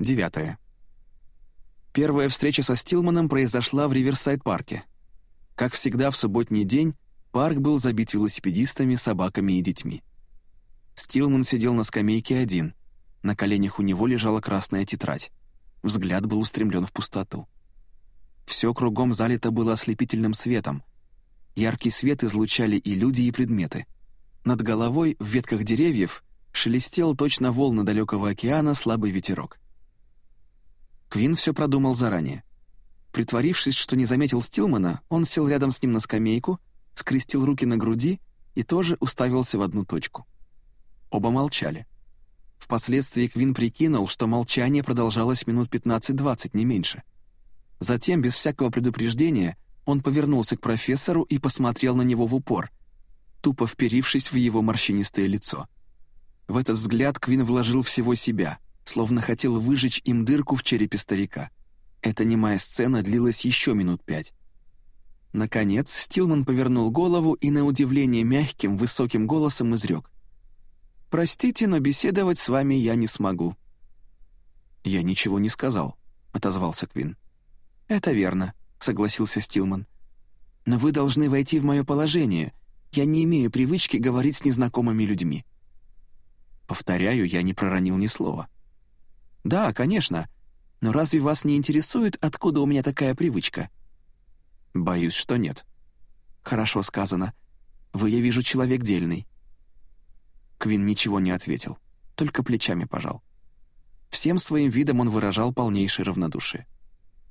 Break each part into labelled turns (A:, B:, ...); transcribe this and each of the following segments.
A: Девятое. Первая встреча со Стилманом произошла в Риверсайд-парке. Как всегда в субботний день, парк был забит велосипедистами, собаками и детьми. Стилман сидел на скамейке один. На коленях у него лежала красная тетрадь. Взгляд был устремлен в пустоту. Все кругом залито было ослепительным светом. Яркий свет излучали и люди, и предметы. Над головой, в ветках деревьев, шелестел точно волны далекого океана слабый ветерок. Квин все продумал заранее. Притворившись, что не заметил Стилмана, он сел рядом с ним на скамейку, скрестил руки на груди и тоже уставился в одну точку. Оба молчали. Впоследствии Квин прикинул, что молчание продолжалось минут 15-20, не меньше. Затем, без всякого предупреждения, он повернулся к профессору и посмотрел на него в упор, тупо вперившись в его морщинистое лицо. В этот взгляд Квин вложил всего себя, словно хотел выжечь им дырку в черепе старика. Эта немая сцена длилась еще минут пять. Наконец, Стилман повернул голову и, на удивление мягким, высоким голосом изрек. «Простите, но беседовать с вами я не смогу». «Я ничего не сказал», — отозвался Квин. «Это верно», — согласился Стилман. «Но вы должны войти в мое положение. Я не имею привычки говорить с незнакомыми людьми». Повторяю, я не проронил ни слова. «Да, конечно. Но разве вас не интересует, откуда у меня такая привычка?» «Боюсь, что нет». «Хорошо сказано. Вы, я вижу, человек дельный». Квин ничего не ответил, только плечами пожал. Всем своим видом он выражал полнейшее равнодушие.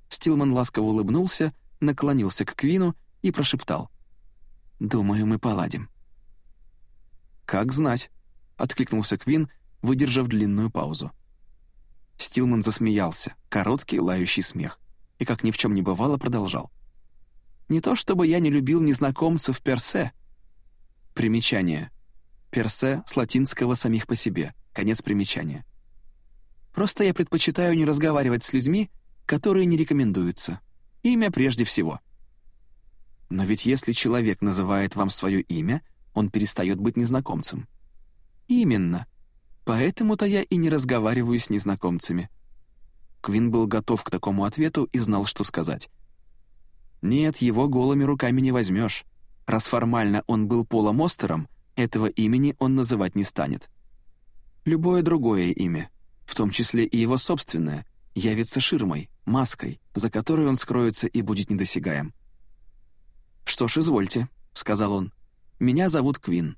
A: Стилман ласково улыбнулся, наклонился к Квину и прошептал. «Думаю, мы поладим». «Как знать», — откликнулся Квин, выдержав длинную паузу. Стилман засмеялся, короткий лающий смех, и, как ни в чем не бывало, продолжал. «Не то чтобы я не любил незнакомцев персе». Примечание. Персе с латинского самих по себе. Конец примечания. Просто я предпочитаю не разговаривать с людьми, которые не рекомендуются. Имя прежде всего. Но ведь если человек называет вам свое имя, он перестает быть незнакомцем. Именно. Поэтому-то я и не разговариваю с незнакомцами. Квин был готов к такому ответу и знал, что сказать. Нет, его голыми руками не возьмешь. Раз формально он был Полом Остером, этого имени он называть не станет. Любое другое имя, в том числе и его собственное, явится ширмой, маской, за которой он скроется и будет недосягаем. «Что ж, извольте», — сказал он. «Меня зовут Квин».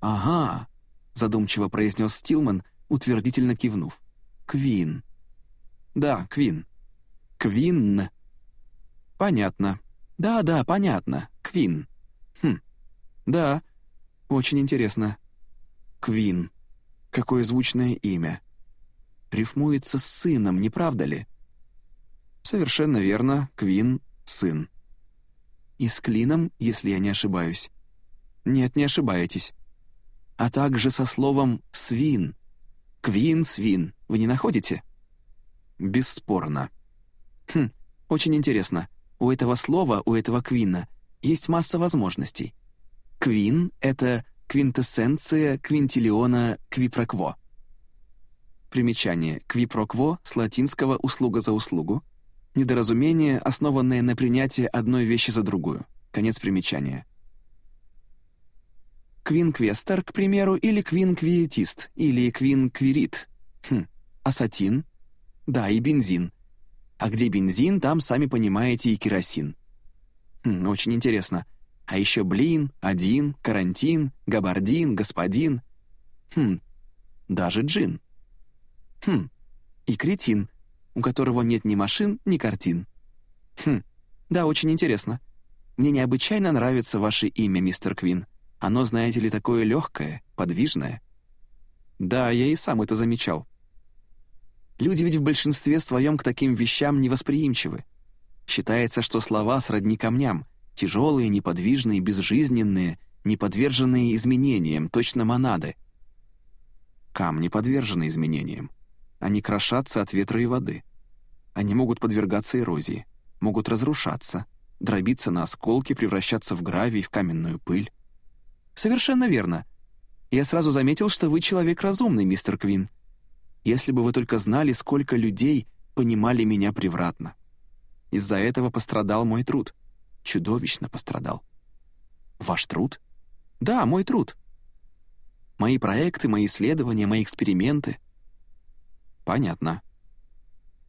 A: «Ага», — задумчиво произнес Стилман, утвердительно кивнув. «Квин». «Да, Квин». «Квин». «Понятно. Да-да, понятно. Квин». «Хм. Да, очень интересно. Квин. Какое звучное имя рифмуется с сыном, не правда ли? Совершенно верно, Квин — сын. И с Клином, если я не ошибаюсь. Нет, не ошибаетесь. А также со словом «свин». Квин-свин. Вы не находите? Бесспорно. Хм, очень интересно. У этого слова, у этого квина, есть масса возможностей. Квин — это квинтэссенция квинтиллиона квипрокво. Примечание. Квипрокво с латинского «услуга за услугу». Недоразумение, основанное на принятии одной вещи за другую. Конец примечания. Квинквестер, к примеру, или квинквиетист, или квинквирит. Хм, асатин? Да, и бензин. А где бензин, там, сами понимаете, и керосин. Хм, очень интересно. А еще блин, один, карантин, габардин, господин. Хм, даже джин. Хм, и кретин, у которого нет ни машин, ни картин. Хм, да, очень интересно. Мне необычайно нравится ваше имя, мистер Квин. Оно, знаете ли, такое легкое, подвижное. Да, я и сам это замечал. Люди ведь в большинстве своем к таким вещам невосприимчивы. Считается, что слова сродни камням, тяжелые, неподвижные, безжизненные, не подверженные изменениям, точно монады. Камни подвержены изменениям. Они крошатся от ветра и воды. Они могут подвергаться эрозии, могут разрушаться, дробиться на осколки, превращаться в гравий, в каменную пыль. Совершенно верно. Я сразу заметил, что вы человек разумный, мистер Квин. Если бы вы только знали, сколько людей понимали меня превратно. Из-за этого пострадал мой труд. Чудовищно пострадал. Ваш труд? Да, мой труд. Мои проекты, мои исследования, мои эксперименты. Понятно.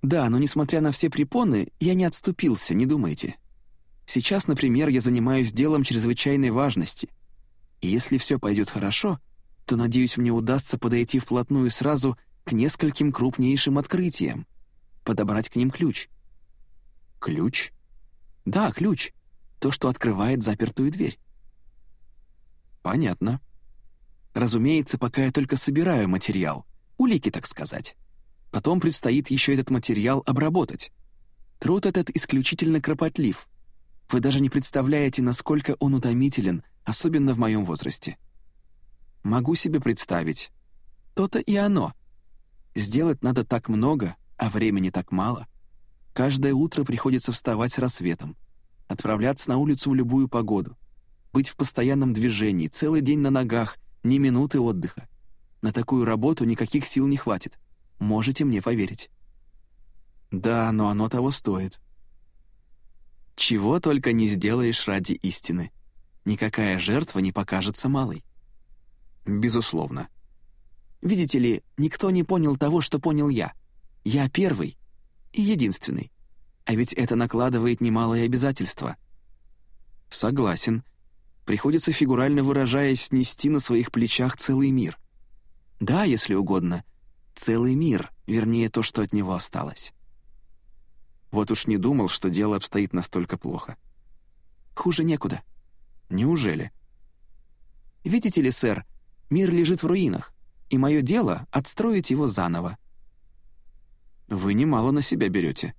A: Да, но несмотря на все препоны, я не отступился, не думайте. Сейчас, например, я занимаюсь делом чрезвычайной важности. И если все пойдет хорошо, то, надеюсь, мне удастся подойти вплотную сразу к нескольким крупнейшим открытиям, подобрать к ним ключ. Ключ? Да, ключ. То, что открывает запертую дверь. Понятно. Разумеется, пока я только собираю материал, улики, так сказать. Потом предстоит еще этот материал обработать. Труд этот исключительно кропотлив. Вы даже не представляете, насколько он утомителен, особенно в моем возрасте. Могу себе представить. То-то и оно. Сделать надо так много, а времени так мало. Каждое утро приходится вставать с рассветом, отправляться на улицу в любую погоду, быть в постоянном движении, целый день на ногах, ни минуты отдыха. На такую работу никаких сил не хватит. Можете мне поверить. Да, но оно того стоит. Чего только не сделаешь ради истины. Никакая жертва не покажется малой. Безусловно. Видите ли, никто не понял того, что понял я. Я первый и единственный. А ведь это накладывает немалые обязательства. Согласен. Приходится, фигурально выражаясь, нести на своих плечах целый мир. Да, если угодно, целый мир, вернее, то, что от него осталось. Вот уж не думал, что дело обстоит настолько плохо. Хуже некуда. Неужели? Видите ли, сэр, мир лежит в руинах и мое дело — отстроить его заново. Вы немало на себя берете.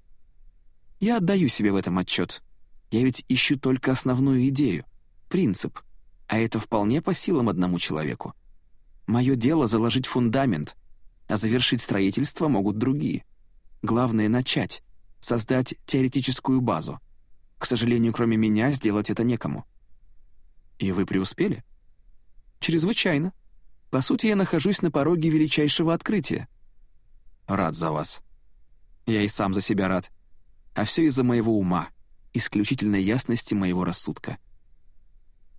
A: Я отдаю себе в этом отчет. Я ведь ищу только основную идею, принцип, а это вполне по силам одному человеку. Мое дело — заложить фундамент, а завершить строительство могут другие. Главное — начать, создать теоретическую базу. К сожалению, кроме меня сделать это некому. И вы преуспели? Чрезвычайно. По сути, я нахожусь на пороге величайшего открытия. Рад за вас. Я и сам за себя рад. А все из-за моего ума, исключительной ясности моего рассудка.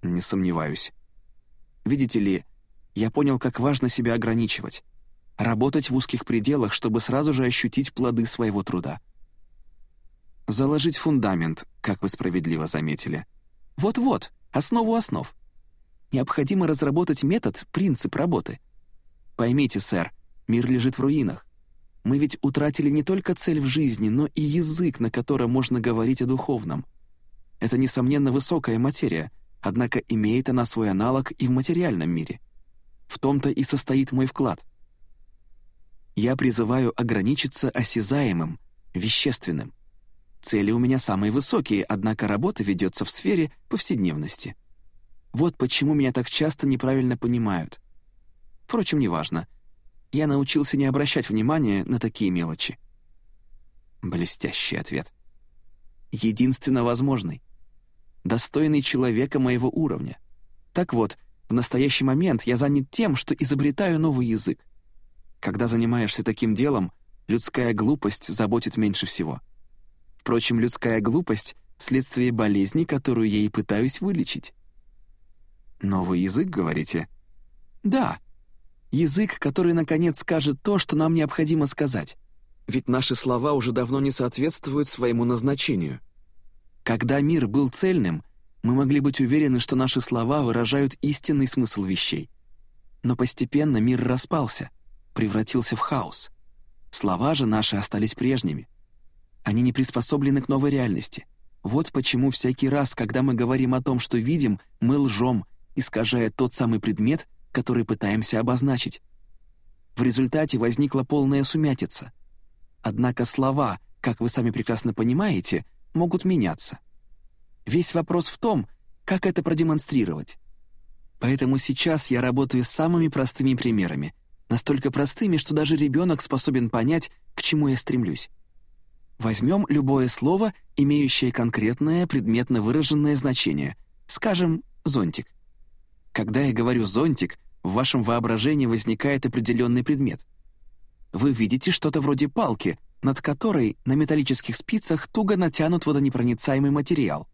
A: Не сомневаюсь. Видите ли, я понял, как важно себя ограничивать. Работать в узких пределах, чтобы сразу же ощутить плоды своего труда. Заложить фундамент, как вы справедливо заметили. Вот-вот, основу основ. Необходимо разработать метод, принцип работы. Поймите, сэр, мир лежит в руинах. Мы ведь утратили не только цель в жизни, но и язык, на котором можно говорить о духовном. Это, несомненно, высокая материя, однако имеет она свой аналог и в материальном мире. В том-то и состоит мой вклад. Я призываю ограничиться осязаемым, вещественным. Цели у меня самые высокие, однако работа ведется в сфере повседневности. Вот почему меня так часто неправильно понимают. Впрочем, неважно. Я научился не обращать внимания на такие мелочи. Блестящий ответ. Единственно возможный. Достойный человека моего уровня. Так вот, в настоящий момент я занят тем, что изобретаю новый язык. Когда занимаешься таким делом, людская глупость заботит меньше всего. Впрочем, людская глупость — следствие болезни, которую я и пытаюсь вылечить. «Новый язык, говорите?» «Да. Язык, который, наконец, скажет то, что нам необходимо сказать. Ведь наши слова уже давно не соответствуют своему назначению. Когда мир был цельным, мы могли быть уверены, что наши слова выражают истинный смысл вещей. Но постепенно мир распался, превратился в хаос. Слова же наши остались прежними. Они не приспособлены к новой реальности. Вот почему всякий раз, когда мы говорим о том, что видим, мы лжем искажая тот самый предмет, который пытаемся обозначить. В результате возникла полная сумятица. Однако слова, как вы сами прекрасно понимаете, могут меняться. Весь вопрос в том, как это продемонстрировать. Поэтому сейчас я работаю с самыми простыми примерами, настолько простыми, что даже ребенок способен понять, к чему я стремлюсь. Возьмем любое слово, имеющее конкретное предметно выраженное значение, скажем, зонтик. Когда я говорю «зонтик», в вашем воображении возникает определенный предмет. вы видите что-то вроде палки, над которой на металлических спицах туго натянут водонепроницаемый материал.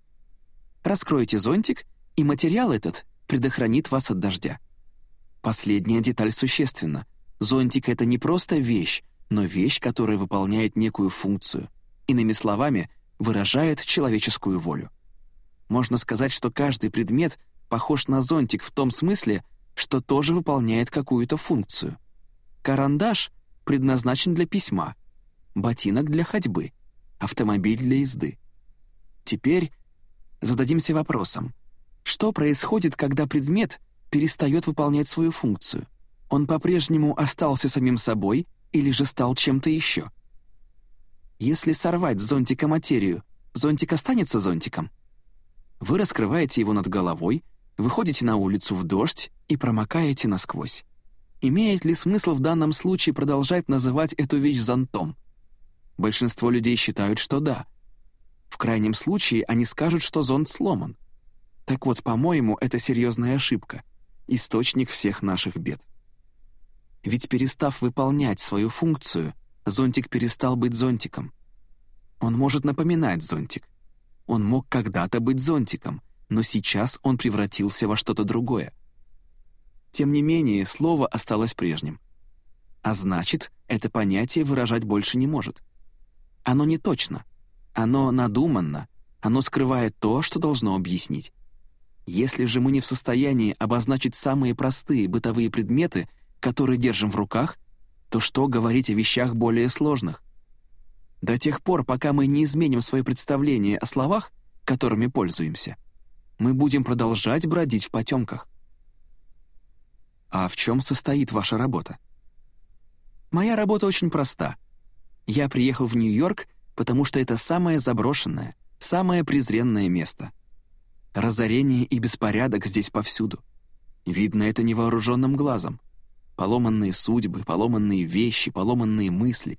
A: Раскройте зонтик, и материал этот предохранит вас от дождя. Последняя деталь существенна. Зонтик — это не просто вещь, но вещь, которая выполняет некую функцию. Иными словами, выражает человеческую волю. Можно сказать, что каждый предмет похож на зонтик в том смысле, что тоже выполняет какую-то функцию. Карандаш предназначен для письма, ботинок для ходьбы, автомобиль для езды. Теперь зададимся вопросом, что происходит, когда предмет перестает выполнять свою функцию? Он по-прежнему остался самим собой или же стал чем-то еще? Если сорвать с зонтика материю, зонтик останется зонтиком? Вы раскрываете его над головой, выходите на улицу в дождь и промокаете насквозь. Имеет ли смысл в данном случае продолжать называть эту вещь зонтом? Большинство людей считают, что да. В крайнем случае они скажут, что зонт сломан. Так вот, по-моему, это серьезная ошибка, источник всех наших бед. Ведь перестав выполнять свою функцию, зонтик перестал быть зонтиком. Он может напоминать зонтик. Он мог когда-то быть зонтиком, но сейчас он превратился во что-то другое. Тем не менее, слово осталось прежним. А значит, это понятие выражать больше не может. Оно не точно, оно надуманно, оно скрывает то, что должно объяснить. Если же мы не в состоянии обозначить самые простые бытовые предметы, которые держим в руках, то что говорить о вещах более сложных? До тех пор, пока мы не изменим свое представление о словах, которыми пользуемся, мы будем продолжать бродить в потемках. А в чем состоит ваша работа? Моя работа очень проста. Я приехал в Нью-Йорк, потому что это самое заброшенное, самое презренное место. Разорение и беспорядок здесь повсюду. Видно это невооруженным глазом. Поломанные судьбы, поломанные вещи, поломанные мысли.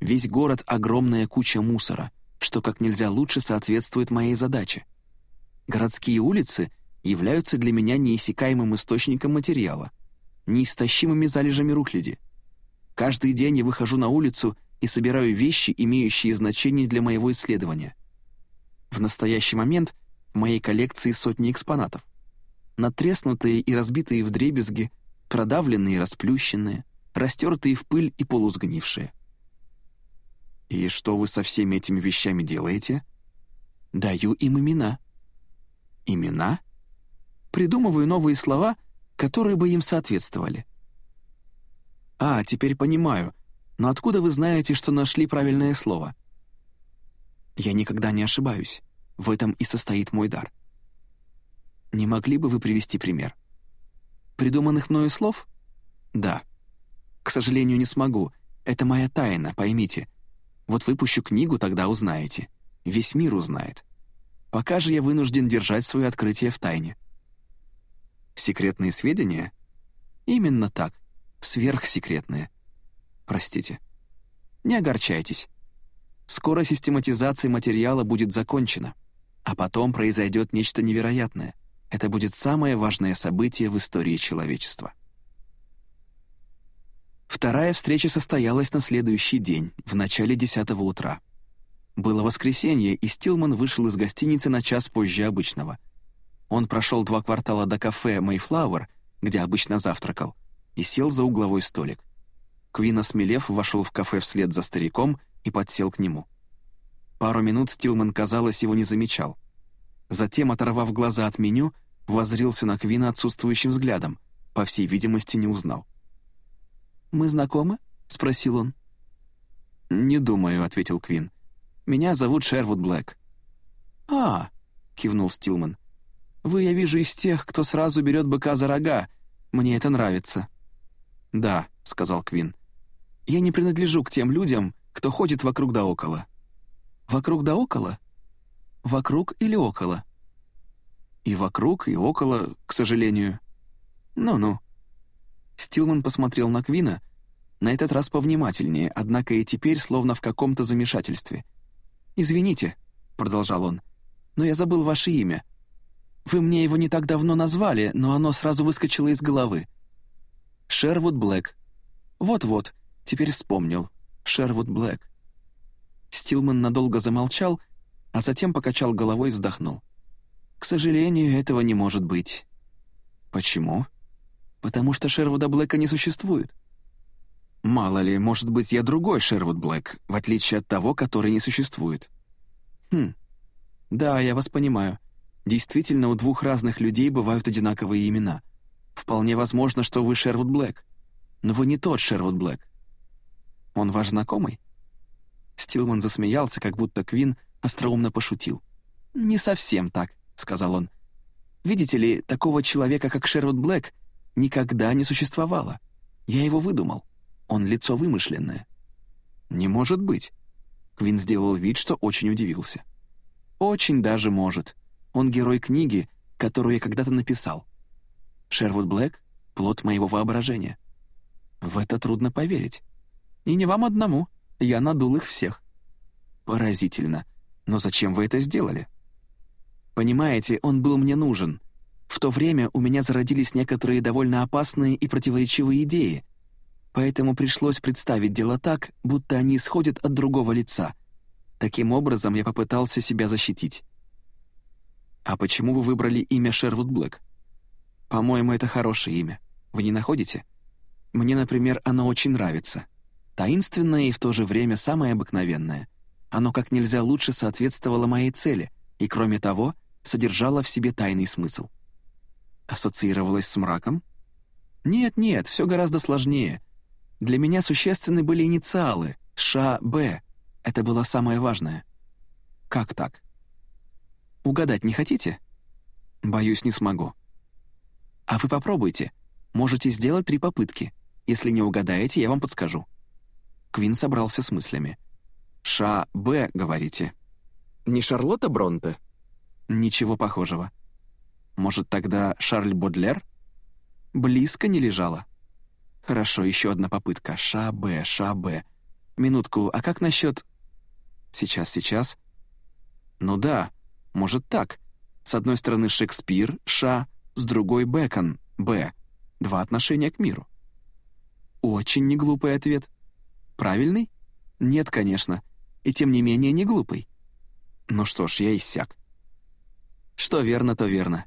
A: Весь город — огромная куча мусора, что как нельзя лучше соответствует моей задаче. Городские улицы являются для меня неиссякаемым источником материала, неистощимыми залежами рухляди. Каждый день я выхожу на улицу и собираю вещи, имеющие значение для моего исследования. В настоящий момент в моей коллекции сотни экспонатов. Натреснутые и разбитые вдребезги, продавленные и расплющенные, растертые в пыль и полусгнившие. «И что вы со всеми этими вещами делаете?» «Даю им имена». «Имена?» «Придумываю новые слова, которые бы им соответствовали». «А, теперь понимаю. Но откуда вы знаете, что нашли правильное слово?» «Я никогда не ошибаюсь. В этом и состоит мой дар». «Не могли бы вы привести пример?» «Придуманных мною слов?» «Да». «К сожалению, не смогу. Это моя тайна, поймите. Вот выпущу книгу, тогда узнаете. Весь мир узнает. Пока же я вынужден держать свое открытие в тайне. Секретные сведения? Именно так. Сверхсекретные. Простите. Не огорчайтесь. Скоро систематизация материала будет закончена, а потом произойдет нечто невероятное. Это будет самое важное событие в истории человечества. Вторая встреча состоялась на следующий день, в начале десятого утра. Было воскресенье, и Стилман вышел из гостиницы на час позже обычного. Он прошел два квартала до кафе «Мэйфлауэр», где обычно завтракал, и сел за угловой столик. Квин, осмелев, вошел в кафе вслед за стариком и подсел к нему. Пару минут Стилман, казалось, его не замечал. Затем, оторвав глаза от меню, воззрился на Квина отсутствующим взглядом, по всей видимости, не узнал. «Мы знакомы?» — спросил он. «Не думаю», — ответил Квин. «Меня зовут Шервуд Блэк». «А», — кивнул Стилман. «Вы, я вижу, из тех, кто сразу берет быка за рога. Мне это нравится». «Да», — сказал Квин. «Я не принадлежу к тем людям, кто ходит вокруг да около». «Вокруг да около? Вокруг или около?» «И вокруг, и около, к сожалению». «Ну-ну», Стилман посмотрел на Квина, на этот раз повнимательнее, однако и теперь словно в каком-то замешательстве. «Извините», — продолжал он, — «но я забыл ваше имя. Вы мне его не так давно назвали, но оно сразу выскочило из головы. Шервуд Блэк. Вот-вот, Теперь вспомнил. Шервуд Блэк. Стилман надолго замолчал, а затем покачал головой и вздохнул. «К сожалению, этого не может быть». «Почему?» «Потому что Шервуда Блэка не существует». «Мало ли, может быть, я другой Шервуд Блэк, в отличие от того, который не существует». «Хм, да, я вас понимаю. Действительно, у двух разных людей бывают одинаковые имена. Вполне возможно, что вы Шервуд Блэк. Но вы не тот Шервуд Блэк. Он ваш знакомый?» Стилман засмеялся, как будто Квин остроумно пошутил. «Не совсем так», — сказал он. «Видите ли, такого человека, как Шервуд Блэк, никогда не существовало. Я его выдумал. Он лицо вымышленное». «Не может быть». Квин сделал вид, что очень удивился. «Очень даже может. Он герой книги, которую я когда-то написал. Шервуд Блэк — плод моего воображения. В это трудно поверить. И не вам одному. Я надул их всех. Поразительно. Но зачем вы это сделали? Понимаете, он был мне нужен. В то время у меня зародились некоторые довольно опасные и противоречивые идеи, поэтому пришлось представить дело так, будто они исходят от другого лица. Таким образом, я попытался себя защитить. «А почему вы выбрали имя Шервуд Блэк?» «По-моему, это хорошее имя. Вы не находите? Мне, например, оно очень нравится. Таинственное и в то же время самое обыкновенное. Оно как нельзя лучше соответствовало моей цели и, кроме того, содержало в себе тайный смысл. Ассоциировалось с мраком? Нет-нет, все гораздо сложнее. Для меня существенны были инициалы Ш, Б. Это было самое важное. Как так? Угадать не хотите? Боюсь, не смогу. А вы попробуйте. Можете сделать три попытки. Если не угадаете, я вам подскажу. Квин собрался с мыслями. «Ша Б, говорите?» «Не Шарлотта Бронте?» «Ничего похожего». «Может, тогда Шарль Бодлер?» «Близко не лежала». «Хорошо, еще одна попытка. Ша Б, Ша Б. Минутку, а как насчет...» «Сейчас, сейчас». «Ну да, может так. С одной стороны Шекспир, Ша, с другой Бекон, Б. Два отношения к миру». «Очень неглупый ответ», Правильный? Нет, конечно. И тем не менее не глупый. Ну что ж, я иссяк. Что верно, то верно.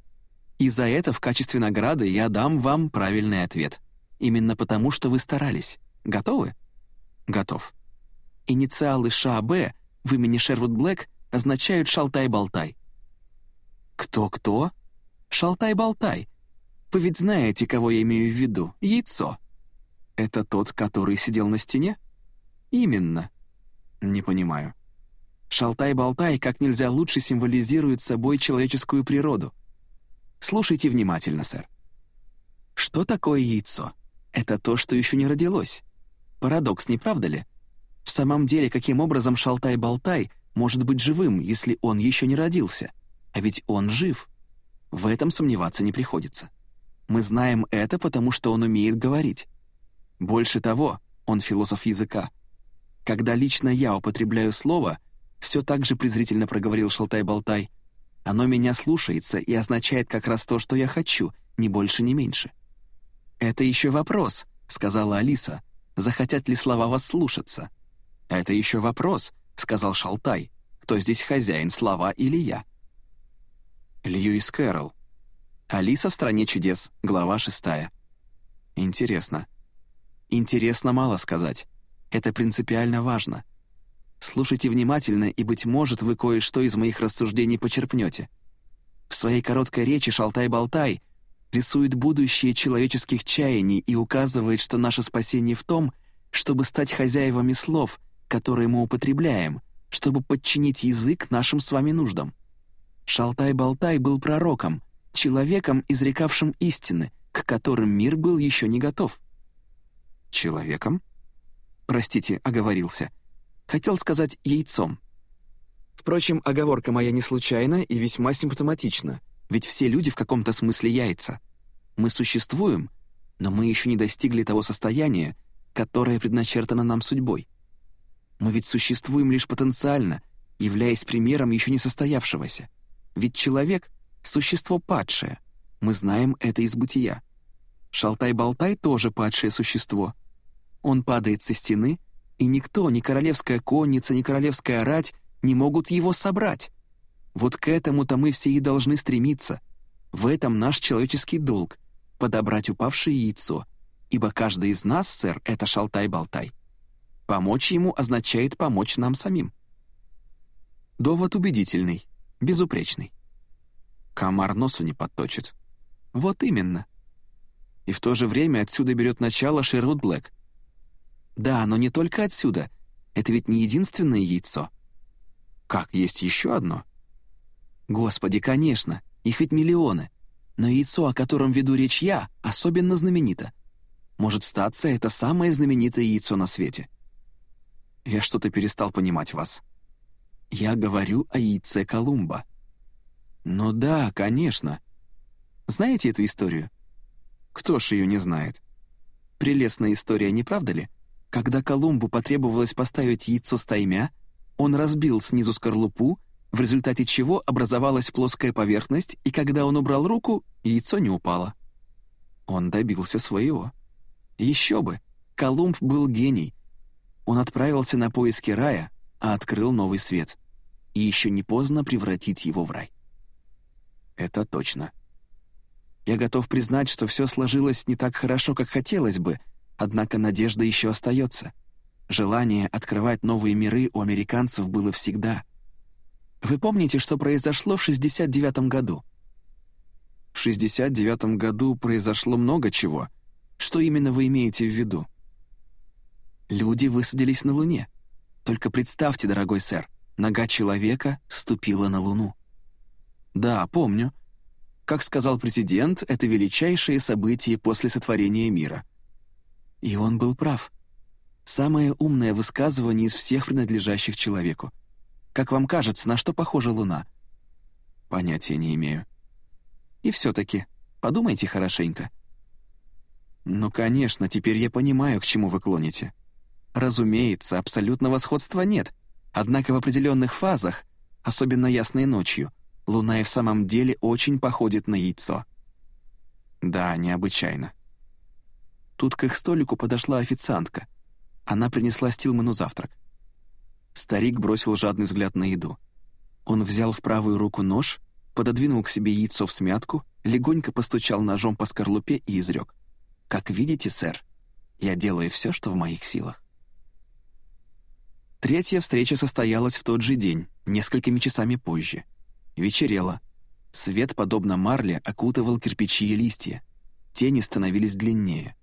A: И за это в качестве награды я дам вам правильный ответ. Именно потому, что вы старались. Готовы? Готов. Инициалы ШАБ в имени Шервуд Блэк означают «шалтай-болтай». Кто-кто? Шалтай-болтай. Вы ведь знаете, кого я имею в виду. Яйцо. Это тот, который сидел на стене? «Именно». «Не понимаю». Шалтай-болтай как нельзя лучше символизирует собой человеческую природу. Слушайте внимательно, сэр. Что такое яйцо? Это то, что еще не родилось. Парадокс, не правда ли? В самом деле, каким образом Шалтай-болтай может быть живым, если он еще не родился? А ведь он жив. В этом сомневаться не приходится. Мы знаем это, потому что он умеет говорить. Больше того, он философ языка. Когда лично я употребляю слово, все так же презрительно проговорил Шалтай-Болтай, оно меня слушается и означает как раз то, что я хочу, ни больше, ни меньше. «Это еще вопрос», — сказала Алиса, — «захотят ли слова вас слушаться?» «Это еще вопрос», — сказал Шалтай, — «кто здесь хозяин, слова или я?» Льюис Кэрролл. «Алиса в стране чудес», глава шестая. Интересно. Интересно мало сказать. Это принципиально важно. Слушайте внимательно, и, быть может, вы кое-что из моих рассуждений почерпнете. В своей короткой речи Шалтай-Болтай рисует будущее человеческих чаяний и указывает, что наше спасение в том, чтобы стать хозяевами слов, которые мы употребляем, чтобы подчинить язык нашим с вами нуждам. Шалтай-Болтай был пророком, человеком, изрекавшим истины, к которым мир был еще не готов. Человеком? Простите, оговорился. Хотел сказать «яйцом». Впрочем, оговорка моя не случайна и весьма симптоматична, ведь все люди в каком-то смысле яйца. Мы существуем, но мы еще не достигли того состояния, которое предначертано нам судьбой. Мы ведь существуем лишь потенциально, являясь примером еще не состоявшегося. Ведь человек — существо падшее. Мы знаем это из бытия. Шалтай-болтай тоже падшее существо — Он падает со стены, и никто, ни королевская конница, ни королевская рать не могут его собрать. Вот к этому-то мы все и должны стремиться. В этом наш человеческий долг — подобрать упавшее яйцо, ибо каждый из нас, сэр, — это шалтай-болтай. Помочь ему означает помочь нам самим. Довод убедительный, безупречный. Комар носу не подточит. Вот именно. И в то же время отсюда берет начало Шервуд Блэк. Да, но не только отсюда. Это ведь не единственное яйцо. Как, есть еще одно? Господи, конечно, их ведь миллионы. Но яйцо, о котором веду речь я, особенно знаменито. Может статься, это самое знаменитое яйцо на свете. Я что-то перестал понимать вас. Я говорю о яйце Колумба. Ну да, конечно. Знаете эту историю? Кто ж ее не знает? Прелестная история, не правда ли? Когда Колумбу потребовалось поставить яйцо стаймя, он разбил снизу скорлупу, в результате чего образовалась плоская поверхность, и когда он убрал руку, яйцо не упало. Он добился своего. Еще бы, Колумб был гений. Он отправился на поиски рая, а открыл новый свет. И еще не поздно превратить его в рай. Это точно. Я готов признать, что все сложилось не так хорошо, как хотелось бы, однако надежда еще остается. Желание открывать новые миры у американцев было всегда. Вы помните, что произошло в 69 году? В 69 году произошло много чего. Что именно вы имеете в виду? Люди высадились на Луне. Только представьте, дорогой сэр, нога человека ступила на Луну. Да, помню. Как сказал президент, это величайшее событие после сотворения мира. И он был прав. Самое умное высказывание из всех принадлежащих человеку. Как вам кажется, на что похожа Луна? Понятия не имею. И все-таки, подумайте хорошенько. Ну, конечно, теперь я понимаю, к чему вы клоните. Разумеется, абсолютного сходства нет, однако в определенных фазах, особенно ясной ночью, Луна и в самом деле очень походит на яйцо. Да, необычайно. Тут к их столику подошла официантка. Она принесла Стилману завтрак. Старик бросил жадный взгляд на еду. Он взял в правую руку нож, пододвинул к себе яйцо в смятку, легонько постучал ножом по скорлупе и изрек. «Как видите, сэр, я делаю все, что в моих силах». Третья встреча состоялась в тот же день, несколькими часами позже. Вечерело. Свет, подобно марле, окутывал кирпичи и листья. Тени становились длиннее.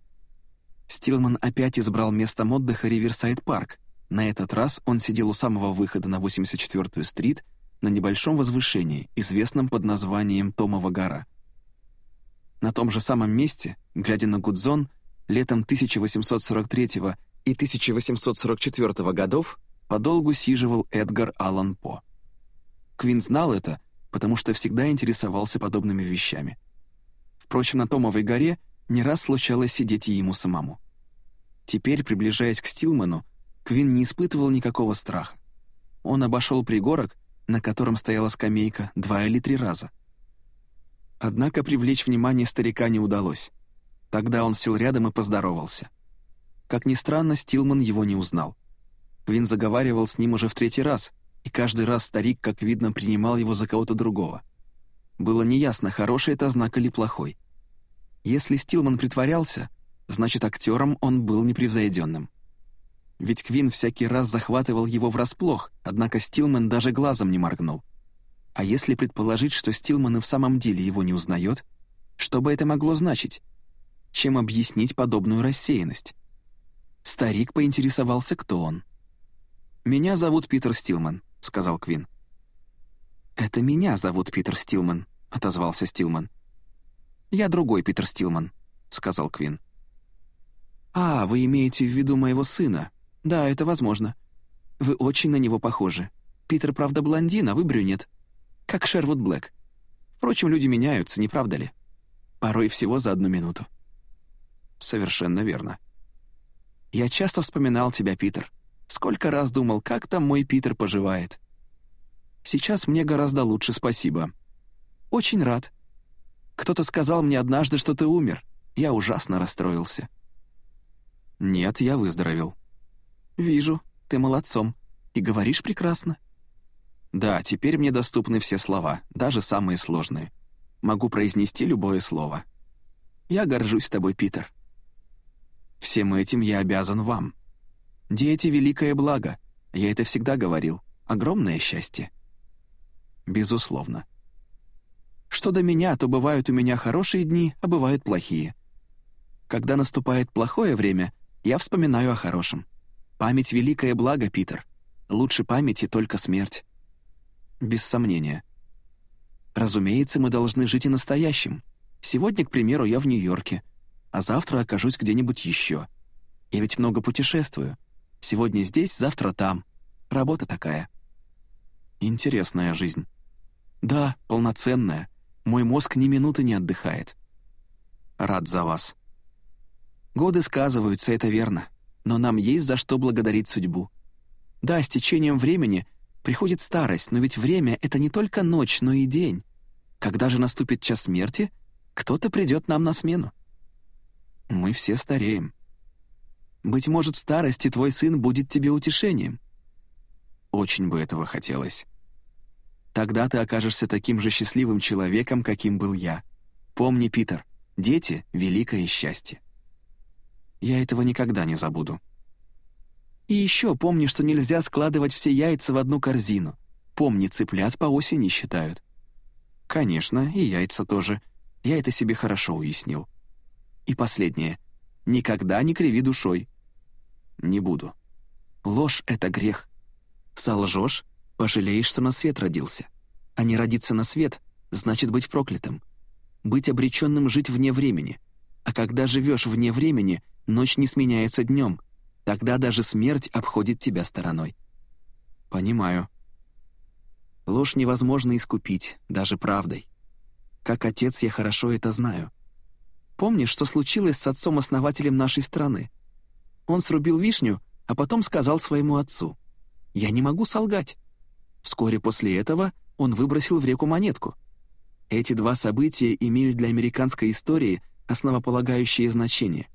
A: Стилман опять избрал местом отдыха Риверсайд-парк. На этот раз он сидел у самого выхода на 84-ю стрит на небольшом возвышении, известном под названием Томова гора. На том же самом месте, глядя на Гудзон, летом 1843 и 1844 годов подолгу сиживал Эдгар Аллан По. Квин знал это, потому что всегда интересовался подобными вещами. Впрочем, на Томовой горе не раз случалось сидеть и ему самому. Теперь, приближаясь к Стилману, Квин не испытывал никакого страха. Он обошел пригорок, на котором стояла скамейка, два или три раза. Однако привлечь внимание старика не удалось. Тогда он сел рядом и поздоровался. Как ни странно, Стилман его не узнал. Квин заговаривал с ним уже в третий раз, и каждый раз старик, как видно, принимал его за кого-то другого. Было неясно, хороший это знак или плохой. Если Стилман притворялся, значит, актером он был непревзойденным. Ведь Квин всякий раз захватывал его врасплох, однако Стилман даже глазом не моргнул. А если предположить, что Стилман и в самом деле его не узнает, что бы это могло значить? Чем объяснить подобную рассеянность? Старик поинтересовался, кто он. «Меня зовут Питер Стилман», — сказал Квин. «Это меня зовут Питер Стилман», — отозвался Стилман. «Я другой Питер Стилман», — сказал Квин. «А, вы имеете в виду моего сына? Да, это возможно. Вы очень на него похожи. Питер, правда, блондин, а вы брюнет. Как Шервуд Блэк. Впрочем, люди меняются, не правда ли? Порой всего за одну минуту». «Совершенно верно». «Я часто вспоминал тебя, Питер. Сколько раз думал, как там мой Питер поживает. Сейчас мне гораздо лучше, спасибо. Очень рад. Кто-то сказал мне однажды, что ты умер. Я ужасно расстроился. «Нет, я выздоровел». «Вижу, ты молодцом. И говоришь прекрасно». «Да, теперь мне доступны все слова, даже самые сложные. Могу произнести любое слово. Я горжусь тобой, Питер». «Всем этим я обязан вам. Дети — великое благо. Я это всегда говорил. Огромное счастье». «Безусловно». Что до меня, то бывают у меня хорошие дни, а бывают плохие. Когда наступает плохое время, я вспоминаю о хорошем. Память — великое благо, Питер. Лучше памяти только смерть. Без сомнения. Разумеется, мы должны жить и настоящим. Сегодня, к примеру, я в Нью-Йорке, а завтра окажусь где-нибудь еще. Я ведь много путешествую. Сегодня здесь, завтра там. Работа такая. Интересная жизнь. Да, полноценная. Мой мозг ни минуты не отдыхает. Рад за вас. Годы сказываются, это верно, но нам есть за что благодарить судьбу. Да, с течением времени приходит старость, но ведь время — это не только ночь, но и день. Когда же наступит час смерти, кто-то придет нам на смену. Мы все стареем. Быть может, в старости твой сын будет тебе утешением. Очень бы этого хотелось. Тогда ты окажешься таким же счастливым человеком, каким был я. Помни, Питер, дети — великое счастье. Я этого никогда не забуду. И еще помни, что нельзя складывать все яйца в одну корзину. Помни, цыплят по осени считают. Конечно, и яйца тоже. Я это себе хорошо уяснил. И последнее. Никогда не криви душой. Не буду. Ложь — это грех. Солжешь — пожалеешь, что на свет родился. А не родиться на свет — значит быть проклятым. Быть обреченным жить вне времени. А когда живешь вне времени — Ночь не сменяется днем. Тогда даже смерть обходит тебя стороной. Понимаю. Ложь невозможно искупить, даже правдой. Как отец я хорошо это знаю. Помнишь, что случилось с отцом-основателем нашей страны? Он срубил вишню, а потом сказал своему отцу. «Я не могу солгать». Вскоре после этого он выбросил в реку монетку. Эти два события имеют для американской истории основополагающее значение.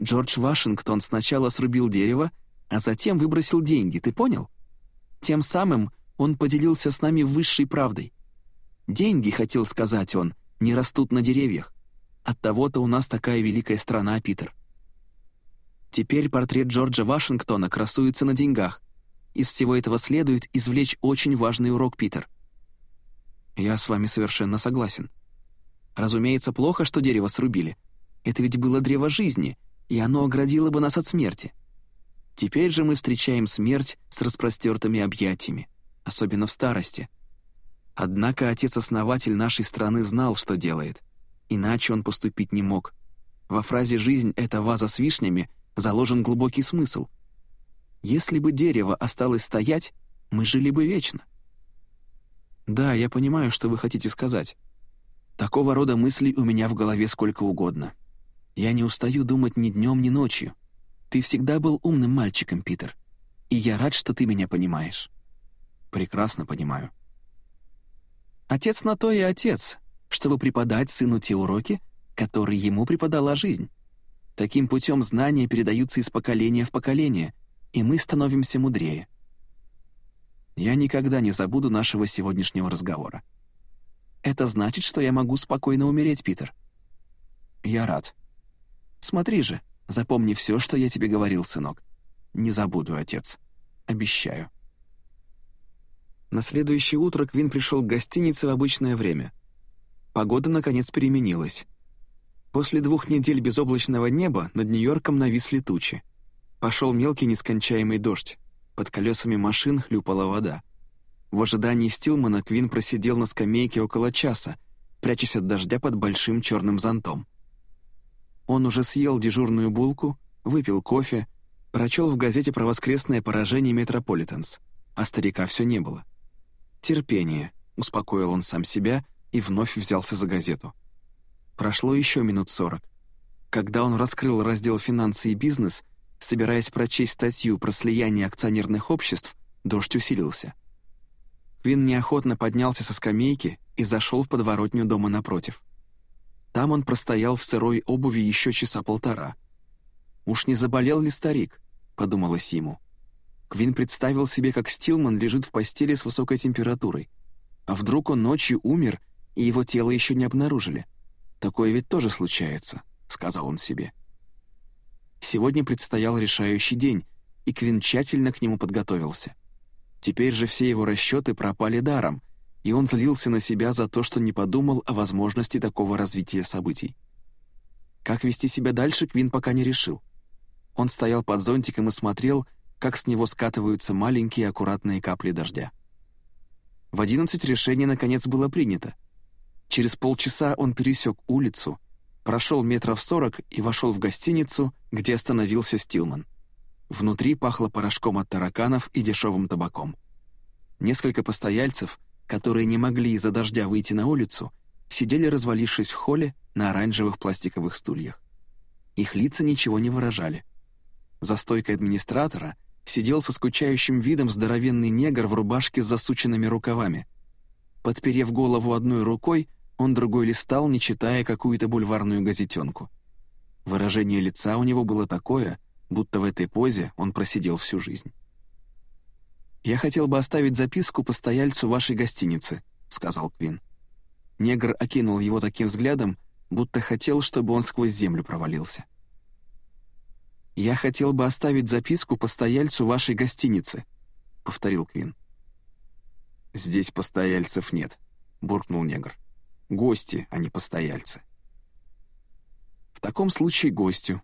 A: Джордж Вашингтон сначала срубил дерево, а затем выбросил деньги, ты понял? Тем самым он поделился с нами высшей правдой. Деньги, хотел сказать он, не растут на деревьях. Оттого-то у нас такая великая страна, Питер. Теперь портрет Джорджа Вашингтона красуется на деньгах. Из всего этого следует извлечь очень важный урок, Питер. Я с вами совершенно согласен. Разумеется, плохо, что дерево срубили. Это ведь было древо жизни, и оно оградило бы нас от смерти. Теперь же мы встречаем смерть с распростертыми объятиями, особенно в старости. Однако отец-основатель нашей страны знал, что делает. Иначе он поступить не мог. Во фразе «жизнь — это ваза с вишнями» заложен глубокий смысл. Если бы дерево осталось стоять, мы жили бы вечно. Да, я понимаю, что вы хотите сказать. Такого рода мыслей у меня в голове сколько угодно. Я не устаю думать ни днем, ни ночью. Ты всегда был умным мальчиком, Питер. И я рад, что ты меня понимаешь». «Прекрасно понимаю». Отец на то и отец, чтобы преподать сыну те уроки, которые ему преподала жизнь. Таким путем знания передаются из поколения в поколение, и мы становимся мудрее. Я никогда не забуду нашего сегодняшнего разговора. Это значит, что я могу спокойно умереть, Питер. Я рад. Смотри же, запомни все, что я тебе говорил, сынок. Не забуду, отец. Обещаю. На следующее утро Квин пришел к гостинице в обычное время. Погода, наконец, переменилась. После двух недель безоблачного неба над Нью-Йорком нависли тучи. Пошел мелкий нескончаемый дождь. Под колесами машин хлюпала вода. В ожидании Стилмана Квин просидел на скамейке около часа, прячась от дождя под большим черным зонтом. Он уже съел дежурную булку, выпил кофе, прочел в газете про воскресное поражение «Метрополитенс», а старика все не было. «Терпение», — успокоил он сам себя и вновь взялся за газету. Прошло еще минут сорок. Когда он раскрыл раздел «Финансы и бизнес», собираясь прочесть статью про слияние акционерных обществ, дождь усилился. Квин неохотно поднялся со скамейки и зашел в подворотню дома напротив. Там он простоял в сырой обуви еще часа полтора. «Уж не заболел ли старик?» — подумала Симу. Квин представил себе, как Стилман лежит в постели с высокой температурой. А вдруг он ночью умер, и его тело еще не обнаружили? Такое ведь тоже случается, — сказал он себе. Сегодня предстоял решающий день, и Квин тщательно к нему подготовился. Теперь же все его расчеты пропали даром, и он злился на себя за то, что не подумал о возможности такого развития событий. Как вести себя дальше, Квин пока не решил. Он стоял под зонтиком и смотрел, как с него скатываются маленькие аккуратные капли дождя. В одиннадцать решение, наконец, было принято. Через полчаса он пересек улицу, прошел метров сорок и вошел в гостиницу, где остановился Стилман. Внутри пахло порошком от тараканов и дешевым табаком. Несколько постояльцев, которые не могли из-за дождя выйти на улицу, сидели, развалившись в холле на оранжевых пластиковых стульях. Их лица ничего не выражали. За стойкой администратора сидел со скучающим видом здоровенный негр в рубашке с засученными рукавами. Подперев голову одной рукой, он другой листал, не читая какую-то бульварную газетенку. Выражение лица у него было такое, будто в этой позе он просидел всю жизнь. «Я хотел бы оставить записку постояльцу вашей гостиницы», — сказал Квин. Негр окинул его таким взглядом, будто хотел, чтобы он сквозь землю провалился. «Я хотел бы оставить записку постояльцу вашей гостиницы», — повторил Квин. «Здесь постояльцев нет», — буркнул негр. «Гости, а не постояльцы». «В таком случае гостю».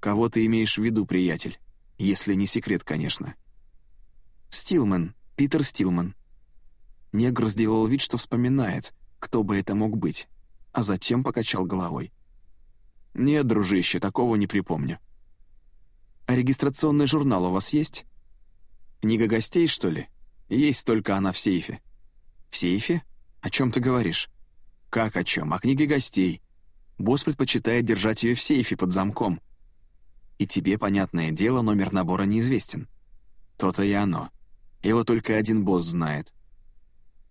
A: «Кого ты имеешь в виду, приятель? Если не секрет, конечно». «Стилман, Питер Стилман». Негр сделал вид, что вспоминает, кто бы это мог быть, а затем покачал головой. «Нет, дружище, такого не припомню». «А регистрационный журнал у вас есть?» «Книга гостей, что ли?» «Есть только она в сейфе». «В сейфе? О чем ты говоришь?» «Как о чем? О книге гостей. Босс предпочитает держать ее в сейфе под замком. И тебе, понятное дело, номер набора неизвестен. То-то и оно. Его только один босс знает».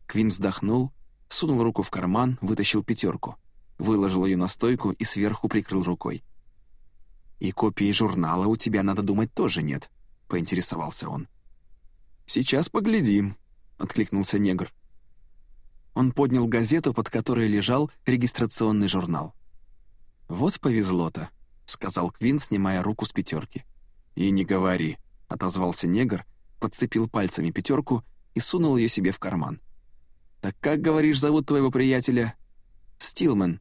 A: Квин вздохнул, сунул руку в карман, вытащил пятерку, выложил ее на стойку и сверху прикрыл рукой. «И копии журнала у тебя, надо думать, тоже нет», — поинтересовался он. «Сейчас поглядим», — откликнулся негр. Он поднял газету, под которой лежал регистрационный журнал. «Вот повезло-то», — сказал Квин, снимая руку с пятерки. «И не говори», — отозвался негр, подцепил пальцами пятерку и сунул ее себе в карман. «Так как, говоришь, зовут твоего приятеля?» «Стилман.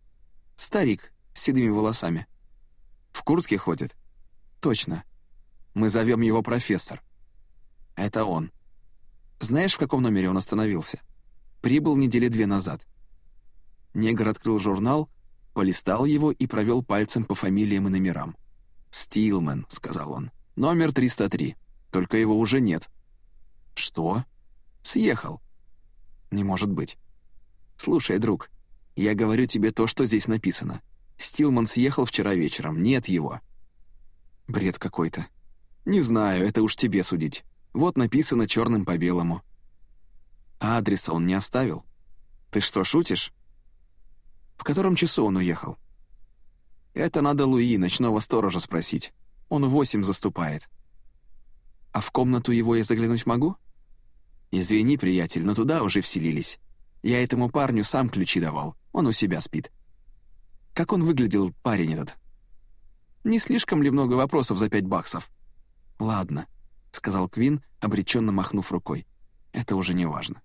A: Старик, с седыми волосами». В куртке ходит? Точно. Мы зовем его профессор. Это он. Знаешь, в каком номере он остановился? Прибыл недели две назад. Негр открыл журнал, полистал его и провел пальцем по фамилиям и номерам. «Стилмен», — сказал он. «Номер 303. Только его уже нет». «Что?» «Съехал». «Не может быть». «Слушай, друг, я говорю тебе то, что здесь написано. Стилман съехал вчера вечером, нет его». «Бред какой-то». «Не знаю, это уж тебе судить. Вот написано черным по белому». «А адреса он не оставил? Ты что, шутишь?» «В котором часу он уехал?» «Это надо Луи, ночного сторожа, спросить. Он в восемь заступает». «А в комнату его я заглянуть могу?» «Извини, приятель, но туда уже вселились. Я этому парню сам ключи давал, он у себя спит». Как он выглядел, парень этот? Не слишком ли много вопросов за пять баксов? Ладно, сказал Квин, обреченно махнув рукой. Это уже не важно.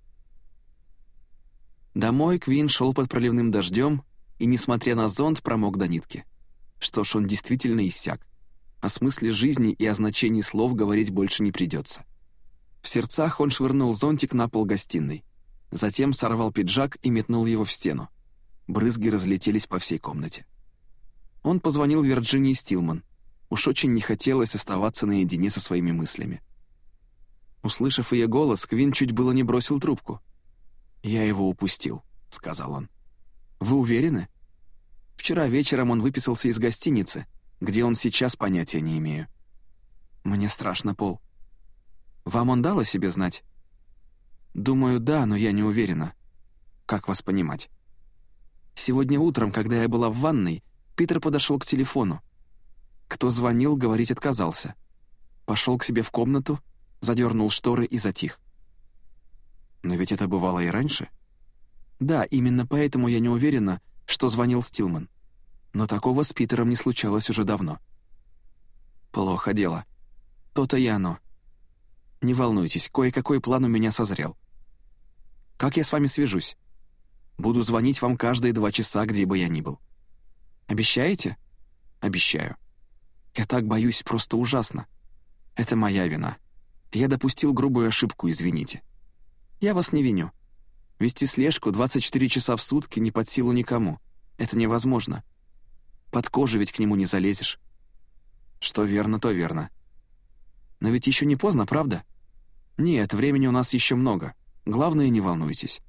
A: Домой Квин шел под проливным дождем и, несмотря на зонт, промок до нитки. Что ж, он действительно иссяк. О смысле жизни и о значении слов говорить больше не придется. В сердцах он швырнул зонтик на пол гостиной. Затем сорвал пиджак и метнул его в стену. Брызги разлетелись по всей комнате. Он позвонил Вирджинии Стилман. Уж очень не хотелось оставаться наедине со своими мыслями. Услышав ее голос, Квин чуть было не бросил трубку. «Я его упустил», — сказал он. «Вы уверены?» «Вчера вечером он выписался из гостиницы, где он сейчас понятия не имею». «Мне страшно, Пол». «Вам он дал о себе знать?» «Думаю, да, но я не уверена. Как вас понимать?» Сегодня утром, когда я была в ванной, Питер подошел к телефону. Кто звонил, говорить отказался. Пошел к себе в комнату, задернул шторы и затих. Но ведь это бывало и раньше. Да, именно поэтому я не уверена, что звонил Стилман. Но такого с Питером не случалось уже давно. Плохо дело. То-то и оно. Не волнуйтесь, кое-какой план у меня созрел. Как я с вами свяжусь? Буду звонить вам каждые два часа, где бы я ни был. Обещаете? Обещаю. Я так боюсь, просто ужасно. Это моя вина. Я допустил грубую ошибку, извините. Я вас не виню. Вести слежку 24 часа в сутки не под силу никому. Это невозможно. Под кожу ведь к нему не залезешь. Что верно, то верно. Но ведь еще не поздно, правда? Нет, времени у нас еще много. Главное, не волнуйтесь.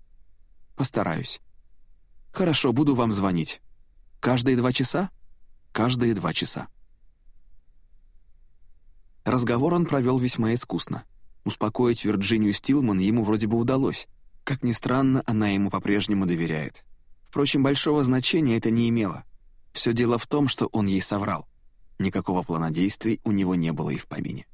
A: Постараюсь. Хорошо, буду вам звонить. Каждые два часа? Каждые два часа. Разговор он провел весьма искусно. Успокоить Вирджинию Стилман ему вроде бы удалось. Как ни странно, она ему по-прежнему доверяет. Впрочем, большого значения это не имело. Все дело в том, что он ей соврал. Никакого плана действий у него не было и в помине.